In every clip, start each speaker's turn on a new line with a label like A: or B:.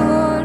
A: door.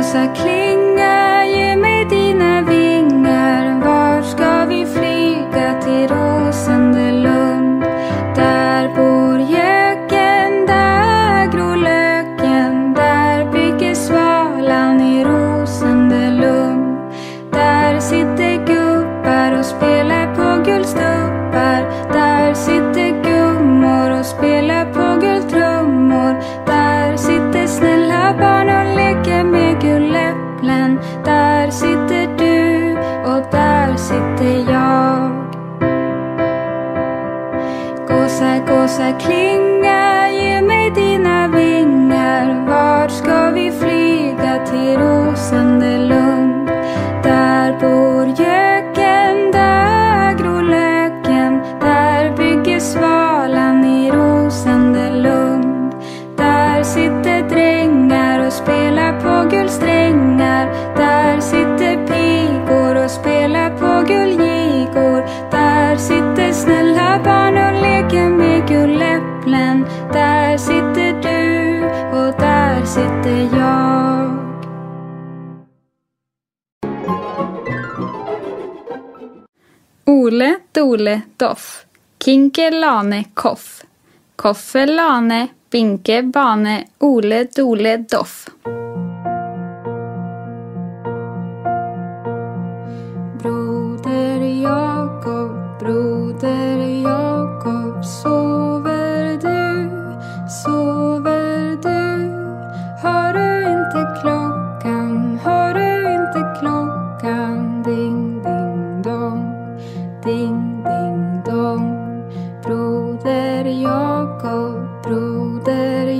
A: Rosa klinga, ge mig dina vingar. Var ska vi flyga till Rosendelund? Där bor göken, där gror löken. Där bygger svalan i Rosendelund. Där sitter gubbar och spelar på guldstubbar. Där sitter gummor och spelar på Wasser
B: klingt Dole, Doff. Kinke, Lane, Koff. Koffe, Lane, Binke, Bane, Ole, Dole, Doff.
A: go through the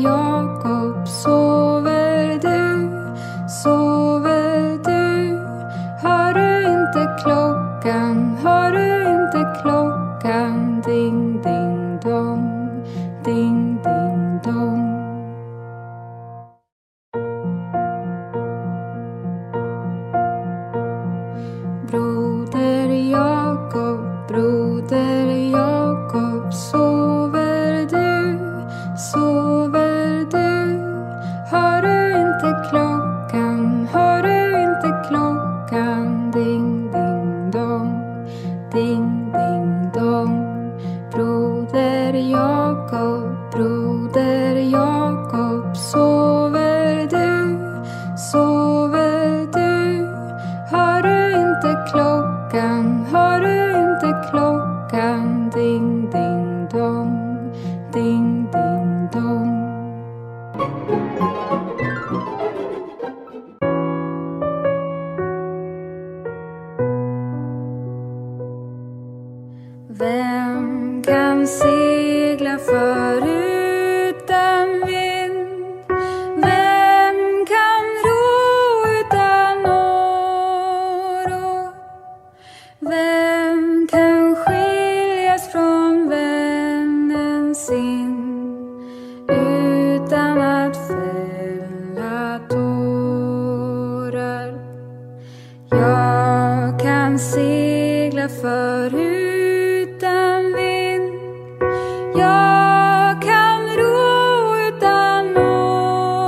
A: segla förutan vind. Jag kan ro utan åror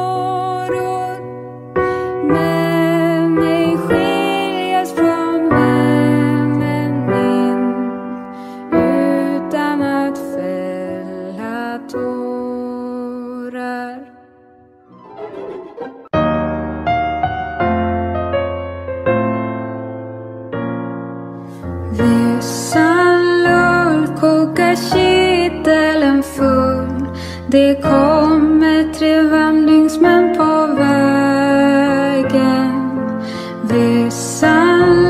A: Men ej skiljas från vännen min. Utan att fälla tårar. Det kommer tre vandringsmän på vägen. Vissa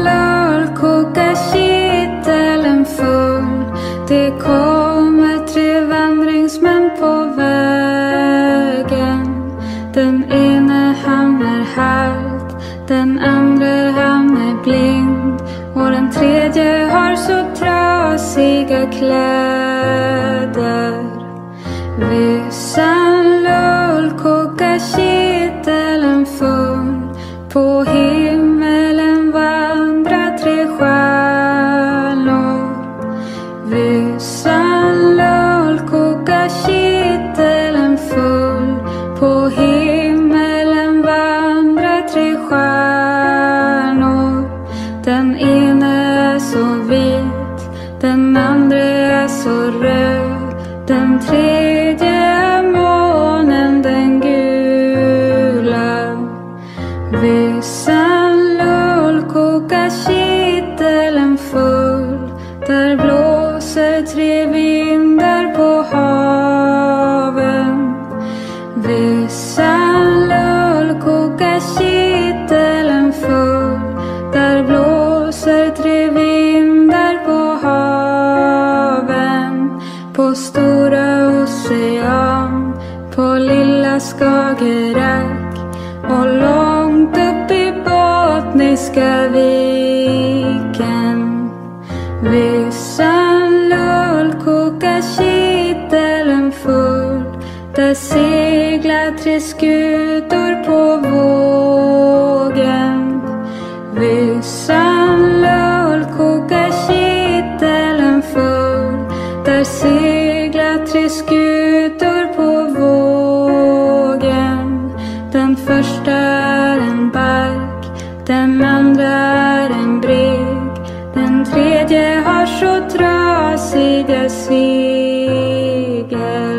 A: lör kokar kitteln full Det kommer tre vandringsmän på vägen. Den ene han är halt Den andra han är blind. Och den tredje har så trasiga kläder. Seglar tre skutor på vågen.